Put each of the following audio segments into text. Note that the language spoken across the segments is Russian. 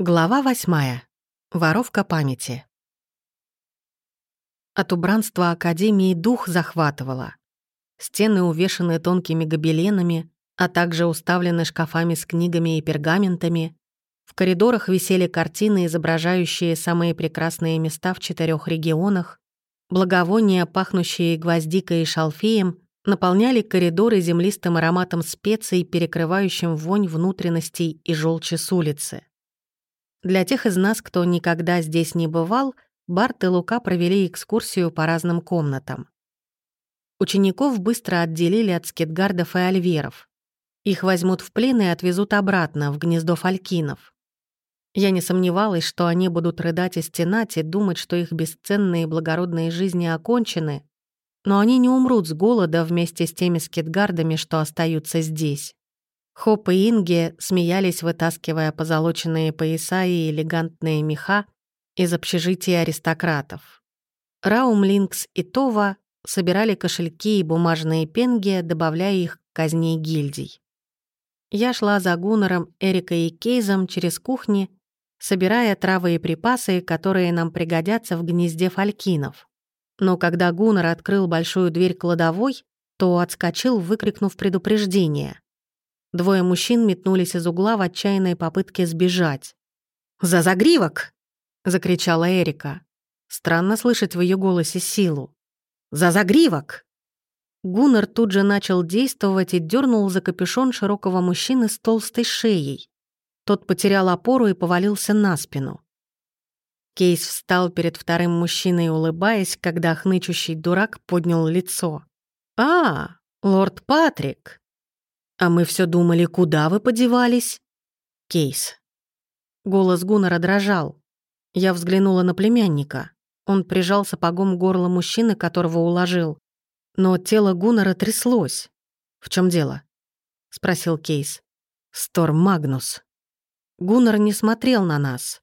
Глава восьмая. Воровка памяти. От убранства Академии дух захватывало. Стены увешаны тонкими гобеленами, а также уставлены шкафами с книгами и пергаментами. В коридорах висели картины, изображающие самые прекрасные места в четырех регионах. Благовония, пахнущие гвоздикой и шалфеем, наполняли коридоры землистым ароматом специй, перекрывающим вонь внутренностей и желчи с улицы. Для тех из нас, кто никогда здесь не бывал, Барт и Лука провели экскурсию по разным комнатам. Учеников быстро отделили от скетгардов и альверов. Их возьмут в плен и отвезут обратно, в гнездо фалькинов. Я не сомневалась, что они будут рыдать и стенать и думать, что их бесценные и благородные жизни окончены, но они не умрут с голода вместе с теми скетгардами, что остаются здесь. Хоп и Инге смеялись, вытаскивая позолоченные пояса и элегантные меха из общежития аристократов. Раум, Линкс и Това собирали кошельки и бумажные пенги, добавляя их к казне гильдий. Я шла за Гуннером, Эрикой и Кейзом через кухни, собирая травы и припасы, которые нам пригодятся в гнезде фалькинов. Но когда Гуннер открыл большую дверь кладовой, то отскочил, выкрикнув предупреждение. Двое мужчин метнулись из угла в отчаянной попытке сбежать. «За загривок!» — закричала Эрика. Странно слышать в ее голосе силу. «За загривок!» Гуннер тут же начал действовать и дернул за капюшон широкого мужчины с толстой шеей. Тот потерял опору и повалился на спину. Кейс встал перед вторым мужчиной, улыбаясь, когда хнычущий дурак поднял лицо. «А, лорд Патрик!» «А мы все думали, куда вы подевались?» «Кейс». Голос Гуннера дрожал. Я взглянула на племянника. Он прижал сапогом горло мужчины, которого уложил. Но тело Гуннера тряслось. «В чем дело?» — спросил Кейс. «Сторм Магнус». Гуннер не смотрел на нас.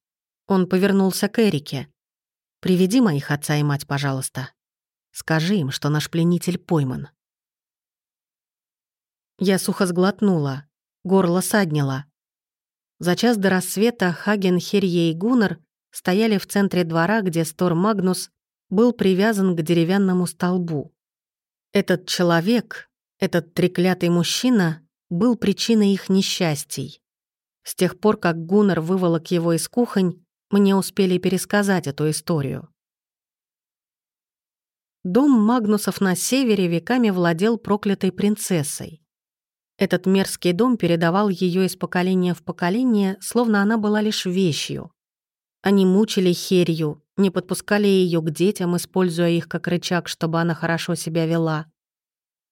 Он повернулся к Эрике. «Приведи моих отца и мать, пожалуйста. Скажи им, что наш пленитель пойман». Я сухо сглотнула. Горло саднило. За час до рассвета Хаген, Херье и Гуннер стояли в центре двора, где Стор Магнус был привязан к деревянному столбу. Этот человек, этот треклятый мужчина, был причиной их несчастий. С тех пор, как Гуннер выволок его из кухонь, мне успели пересказать эту историю. Дом Магнусов на севере веками владел проклятой принцессой. Этот мерзкий дом передавал ее из поколения в поколение, словно она была лишь вещью. Они мучили Херью, не подпускали ее к детям, используя их как рычаг, чтобы она хорошо себя вела.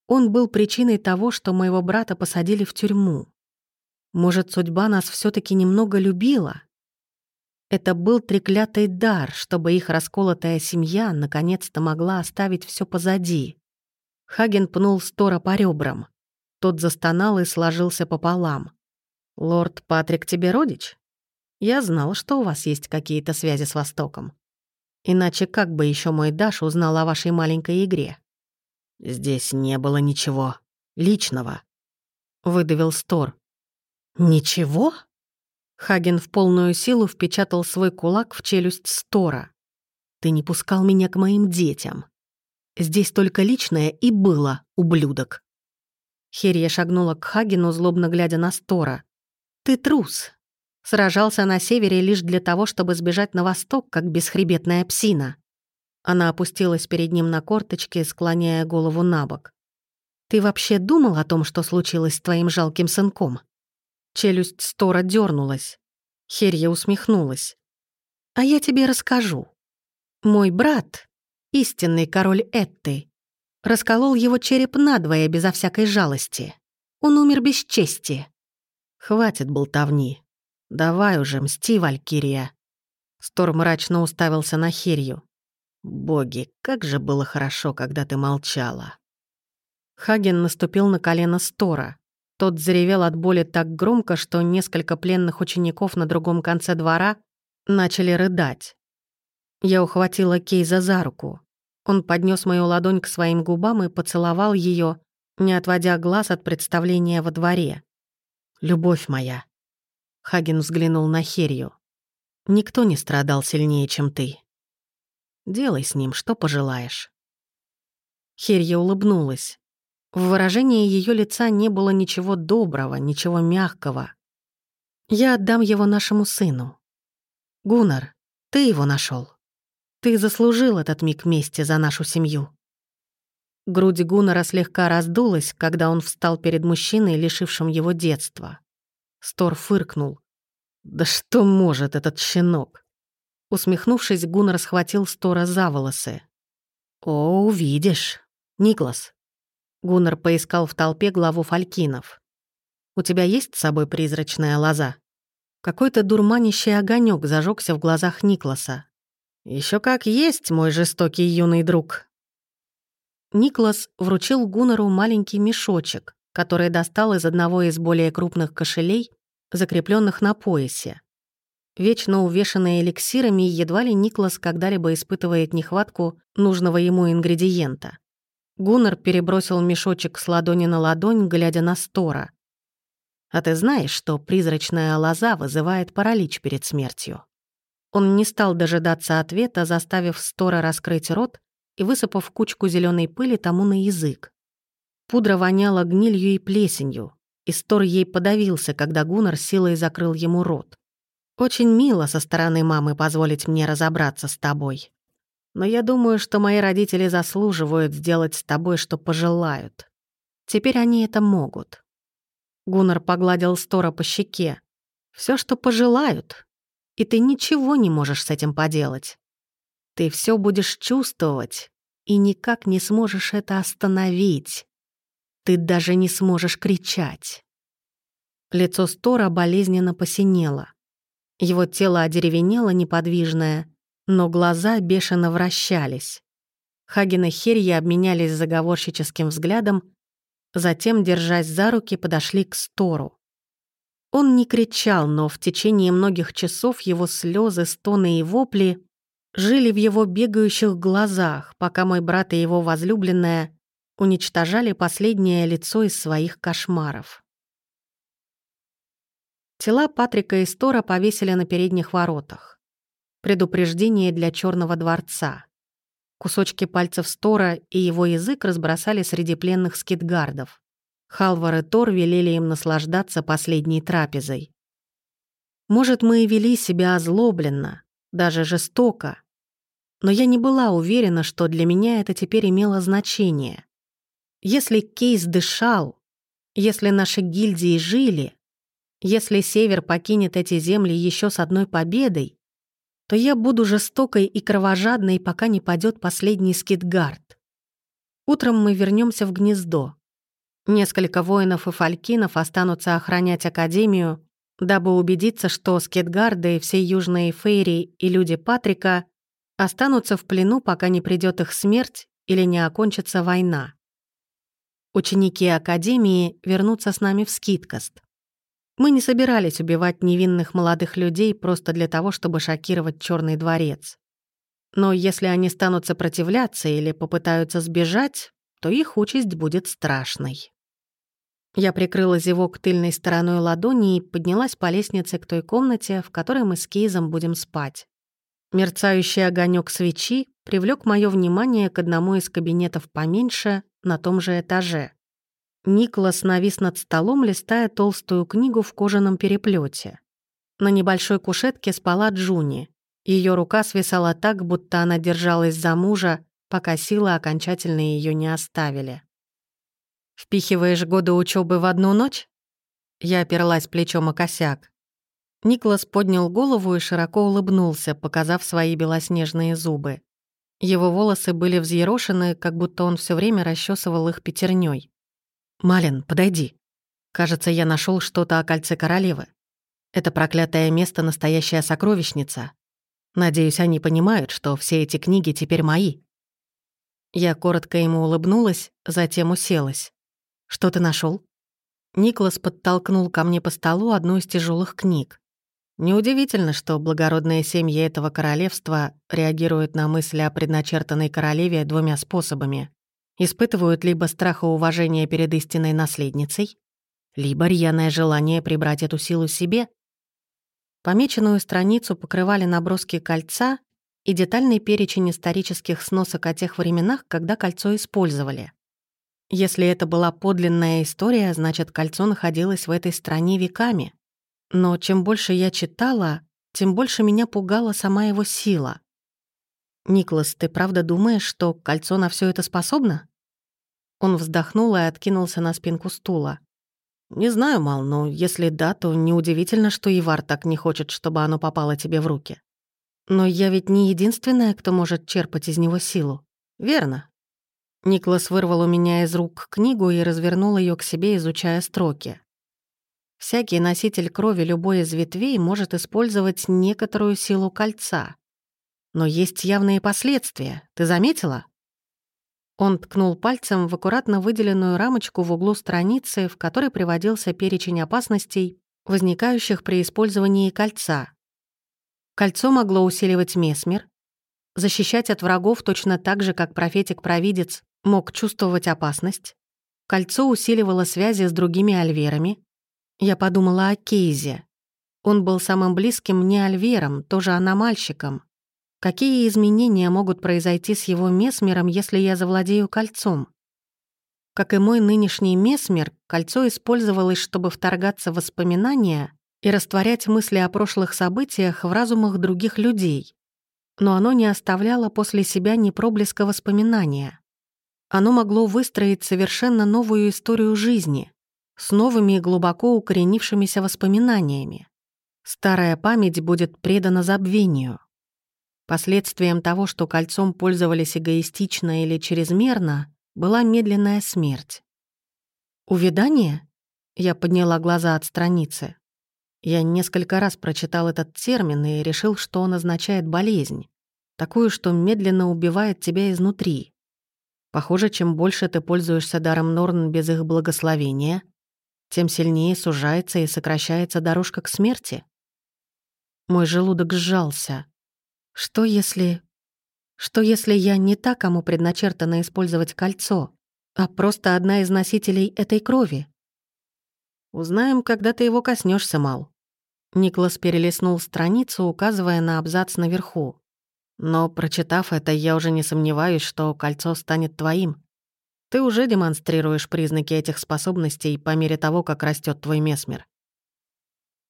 Он был причиной того, что моего брата посадили в тюрьму. Может, судьба нас все таки немного любила? Это был треклятый дар, чтобы их расколотая семья наконец-то могла оставить все позади. Хаген пнул Стора по ребрам. Тот застонал и сложился пополам. «Лорд Патрик тебе родич? Я знал, что у вас есть какие-то связи с Востоком. Иначе как бы еще мой Даш узнал о вашей маленькой игре?» «Здесь не было ничего личного», — выдавил Стор. «Ничего?» Хаген в полную силу впечатал свой кулак в челюсть Стора. «Ты не пускал меня к моим детям. Здесь только личное и было, ублюдок. Херия шагнула к Хагину, злобно глядя на Стора. «Ты трус. Сражался на севере лишь для того, чтобы сбежать на восток, как бесхребетная псина». Она опустилась перед ним на корточки, склоняя голову на бок. «Ты вообще думал о том, что случилось с твоим жалким сынком?» Челюсть Стора дернулась. Херья усмехнулась. «А я тебе расскажу. Мой брат, истинный король Этты, Расколол его череп надвое безо всякой жалости. Он умер без чести. «Хватит болтовни. Давай уже, мсти, Валькирия». Стор мрачно уставился на Херью. «Боги, как же было хорошо, когда ты молчала». Хаген наступил на колено Стора. Тот заревел от боли так громко, что несколько пленных учеников на другом конце двора начали рыдать. Я ухватила Кейза за руку. Он поднес мою ладонь к своим губам и поцеловал ее, не отводя глаз от представления во дворе. «Любовь моя». Хаген взглянул на Херью. Никто не страдал сильнее, чем ты. Делай с ним, что пожелаешь». Херья улыбнулась. В выражении ее лица не было ничего доброго, ничего мягкого. «Я отдам его нашему сыну. Гунар, ты его нашел. Ты заслужил этот миг мести за нашу семью». Грудь Гуннера слегка раздулась, когда он встал перед мужчиной, лишившим его детства. Стор фыркнул. «Да что может этот щенок?» Усмехнувшись, Гуннер схватил Стора за волосы. «О, увидишь. Никлас». Гуннер поискал в толпе главу фалькинов. «У тебя есть с собой призрачная лоза?» Какой-то дурманящий огонек зажегся в глазах Никласа. Еще как есть, мой жестокий юный друг», Никлас вручил Гуннеру маленький мешочек, который достал из одного из более крупных кошелей, закрепленных на поясе. Вечно увешанный эликсирами, едва ли Никлас когда-либо испытывает нехватку нужного ему ингредиента. Гуннер перебросил мешочек с ладони на ладонь, глядя на Стора. «А ты знаешь, что призрачная лоза вызывает паралич перед смертью?» Он не стал дожидаться ответа, заставив Стора раскрыть рот и высыпав кучку зеленой пыли тому на язык. Пудра воняла гнилью и плесенью, и Стор ей подавился, когда Гуннар силой закрыл ему рот. «Очень мило со стороны мамы позволить мне разобраться с тобой. Но я думаю, что мои родители заслуживают сделать с тобой, что пожелают. Теперь они это могут». Гуннар погладил Стора по щеке. Все, что пожелают. И ты ничего не можешь с этим поделать. Ты все будешь чувствовать и никак не сможешь это остановить. Ты даже не сможешь кричать. Лицо Стора болезненно посинело. Его тело одеревенело неподвижное, но глаза бешено вращались. Хаген и Херья обменялись заговорщическим взглядом, затем, держась за руки, подошли к Стору. Он не кричал, но в течение многих часов его слезы, стоны и вопли жили в его бегающих глазах, пока мой брат и его возлюбленная уничтожали последнее лицо из своих кошмаров. Тела Патрика и Стора повесили на передних воротах. Предупреждение для Черного дворца. Кусочки пальцев Стора и его язык разбросали среди пленных скитгардов. Халвар и Тор велели им наслаждаться последней трапезой. Может, мы и вели себя озлобленно, даже жестоко, но я не была уверена, что для меня это теперь имело значение. Если Кейс дышал, если наши гильдии жили, если Север покинет эти земли еще с одной победой, то я буду жестокой и кровожадной, пока не падет последний скитгард. Утром мы вернемся в гнездо. Несколько воинов и фалькинов останутся охранять Академию, дабы убедиться, что скитгарды, все южные фейри и люди Патрика останутся в плену, пока не придет их смерть или не окончится война. Ученики Академии вернутся с нами в Скидкаст. Мы не собирались убивать невинных молодых людей просто для того, чтобы шокировать Черный дворец. Но если они станут сопротивляться или попытаются сбежать, то их участь будет страшной. Я прикрыла зевок тыльной стороной ладони и поднялась по лестнице к той комнате, в которой мы с Кейзом будем спать. Мерцающий огонек свечи привлек мое внимание к одному из кабинетов поменьше на том же этаже. Никлас навис над столом, листая толстую книгу в кожаном переплете. На небольшой кушетке спала Джуни. Ее рука свисала так, будто она держалась за мужа, пока силы окончательно ее не оставили. «Впихиваешь годы учебы в одну ночь?» Я оперлась плечом о косяк. Никлас поднял голову и широко улыбнулся, показав свои белоснежные зубы. Его волосы были взъерошены, как будто он все время расчесывал их пятерней. «Малин, подойди. Кажется, я нашел что-то о кольце королевы. Это проклятое место — настоящая сокровищница. Надеюсь, они понимают, что все эти книги теперь мои». Я коротко ему улыбнулась, затем уселась. «Что ты нашел? Никлас подтолкнул ко мне по столу одну из тяжелых книг. Неудивительно, что благородные семьи этого королевства реагируют на мысли о предначертанной королеве двумя способами. Испытывают либо страх и уважение перед истинной наследницей, либо рьяное желание прибрать эту силу себе. Помеченную страницу покрывали наброски кольца и детальный перечень исторических сносок о тех временах, когда кольцо использовали. Если это была подлинная история, значит, кольцо находилось в этой стране веками. Но чем больше я читала, тем больше меня пугала сама его сила. «Никлас, ты правда думаешь, что кольцо на все это способно?» Он вздохнул и откинулся на спинку стула. «Не знаю, Мал, но если да, то неудивительно, что Ивар так не хочет, чтобы оно попало тебе в руки. Но я ведь не единственная, кто может черпать из него силу. Верно?» Никлас вырвал у меня из рук книгу и развернул ее к себе, изучая строки. Всякий носитель крови любой из ветвей может использовать некоторую силу кольца. Но есть явные последствия. Ты заметила? Он ткнул пальцем в аккуратно выделенную рамочку в углу страницы, в которой приводился перечень опасностей, возникающих при использовании кольца. Кольцо могло усиливать месмер, защищать от врагов точно так же, как профетик-провидец мог чувствовать опасность. Кольцо усиливало связи с другими альверами. Я подумала о Кейзе. Он был самым близким мне альвером, тоже аномальщиком. Какие изменения могут произойти с его месмером, если я завладею кольцом? Как и мой нынешний месмер, кольцо использовалось, чтобы вторгаться в воспоминания и растворять мысли о прошлых событиях в разумах других людей. Но оно не оставляло после себя ни проблеска воспоминания. Оно могло выстроить совершенно новую историю жизни, с новыми и глубоко укоренившимися воспоминаниями. Старая память будет предана забвению. Последствием того, что кольцом пользовались эгоистично или чрезмерно, была медленная смерть. «Увядание?» Я подняла глаза от страницы. Я несколько раз прочитал этот термин и решил, что он означает болезнь. Такую, что медленно убивает тебя изнутри. Похоже, чем больше ты пользуешься даром Норн без их благословения, тем сильнее сужается и сокращается дорожка к смерти. Мой желудок сжался. Что если... Что если я не та, кому предначертано использовать кольцо, а просто одна из носителей этой крови? Узнаем, когда ты его коснешься, Мал. Никлас перелистнул страницу, указывая на абзац наверху. Но, прочитав это, я уже не сомневаюсь, что кольцо станет твоим. Ты уже демонстрируешь признаки этих способностей по мере того, как растет твой месмер.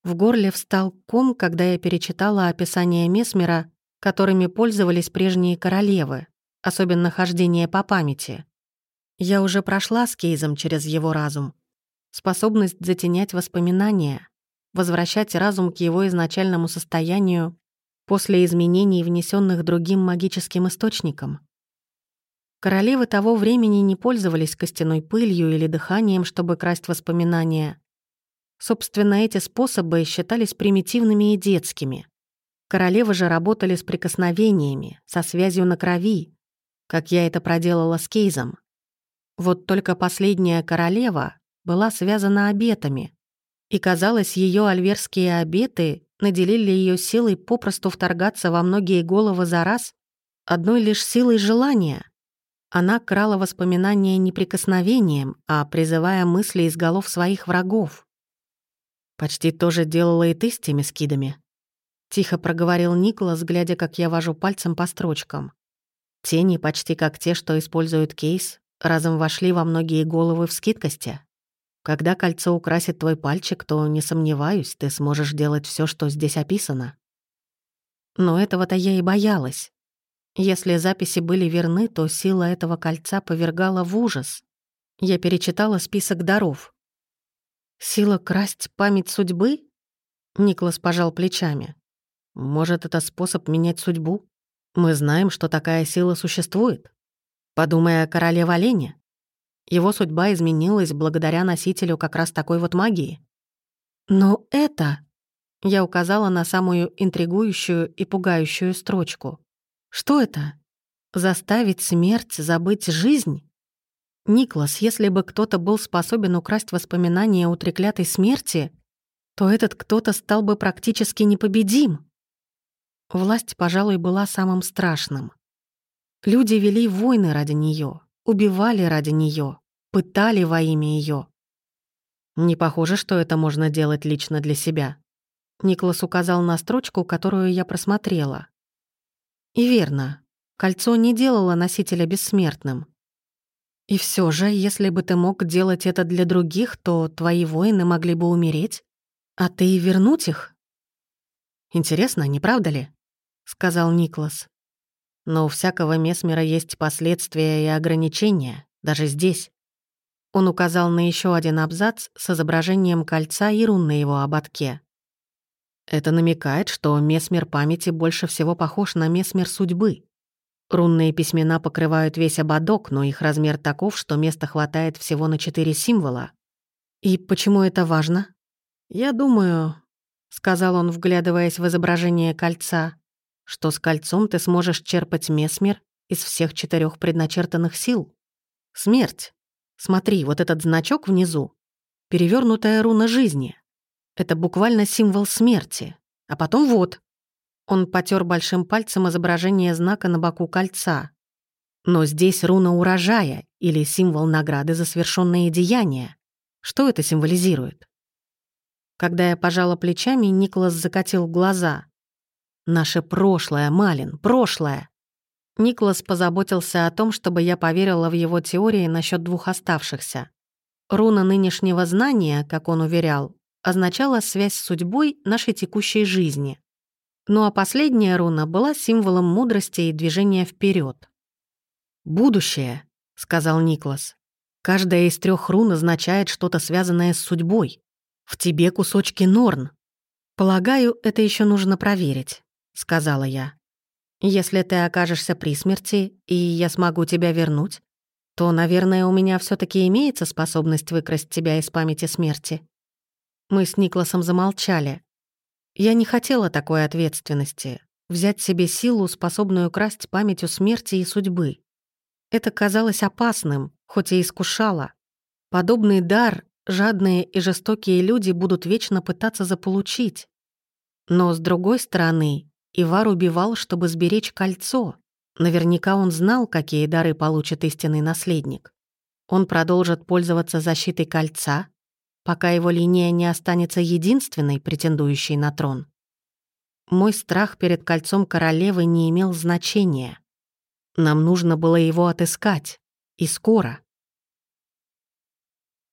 В горле встал ком, когда я перечитала описание месмера которыми пользовались прежние королевы, особенно хождение по памяти. Я уже прошла с Кейзом через его разум. Способность затенять воспоминания, возвращать разум к его изначальному состоянию после изменений, внесенных другим магическим источником. Королевы того времени не пользовались костяной пылью или дыханием, чтобы красть воспоминания. Собственно, эти способы считались примитивными и детскими. Королевы же работали с прикосновениями, со связью на крови, как я это проделала с Кейзом. Вот только последняя королева была связана обетами, и, казалось, ее альверские обеты наделили ее силой попросту вторгаться во многие головы за раз одной лишь силой желания. Она крала воспоминания не прикосновением, а призывая мысли из голов своих врагов. Почти то же делала и ты с теми скидами. Тихо проговорил Николас, глядя, как я вожу пальцем по строчкам. Тени, почти как те, что используют кейс, разом вошли во многие головы в скидкости. Когда кольцо украсит твой пальчик, то, не сомневаюсь, ты сможешь делать все, что здесь описано. Но этого-то я и боялась. Если записи были верны, то сила этого кольца повергала в ужас. Я перечитала список даров. «Сила красть память судьбы?» Никлас пожал плечами. Может, это способ менять судьбу? Мы знаем, что такая сила существует. Подумай о короле Валене. Его судьба изменилась благодаря носителю как раз такой вот магии. Но это... Я указала на самую интригующую и пугающую строчку. Что это? Заставить смерть забыть жизнь? Никлас, если бы кто-то был способен украсть воспоминания у треклятой смерти, то этот кто-то стал бы практически непобедим. Власть, пожалуй, была самым страшным. Люди вели войны ради нее, убивали ради нее, пытали во имя ее. Не похоже, что это можно делать лично для себя. Николас указал на строчку, которую я просмотрела. И верно, кольцо не делало носителя бессмертным. И все же, если бы ты мог делать это для других, то твои воины могли бы умереть, а ты вернуть их. Интересно, не правда ли? сказал Никлас. Но у всякого месмера есть последствия и ограничения, даже здесь. Он указал на еще один абзац с изображением кольца и рун на его ободке. Это намекает, что месмер памяти больше всего похож на месмер судьбы. Рунные письмена покрывают весь ободок, но их размер таков, что места хватает всего на четыре символа. И почему это важно? Я думаю, сказал он, вглядываясь в изображение кольца, что с кольцом ты сможешь черпать месмер из всех четырех предначертанных сил. Смерть. Смотри, вот этот значок внизу. Перевернутая руна жизни. Это буквально символ смерти. А потом вот. Он потер большим пальцем изображение знака на боку кольца. Но здесь руна урожая или символ награды за совершенные деяния. Что это символизирует? Когда я пожала плечами, Николас закатил глаза. «Наше прошлое, Малин, прошлое!» Николас позаботился о том, чтобы я поверила в его теории насчет двух оставшихся. Руна нынешнего знания, как он уверял, означала связь с судьбой нашей текущей жизни. Ну а последняя руна была символом мудрости и движения вперед. «Будущее», — сказал Никлас. «Каждая из трех рун означает что-то связанное с судьбой. В тебе кусочки Норн. Полагаю, это еще нужно проверить», — сказала я. «Если ты окажешься при смерти, и я смогу тебя вернуть, то, наверное, у меня все таки имеется способность выкрасть тебя из памяти смерти». Мы с Никласом замолчали. Я не хотела такой ответственности — взять себе силу, способную красть память у смерти и судьбы. Это казалось опасным, хоть и искушало. Подобный дар жадные и жестокие люди будут вечно пытаться заполучить. Но, с другой стороны, Ивар убивал, чтобы сберечь кольцо. Наверняка он знал, какие дары получит истинный наследник. Он продолжит пользоваться защитой кольца, пока его линия не останется единственной, претендующей на трон. Мой страх перед кольцом королевы не имел значения. Нам нужно было его отыскать. И скоро.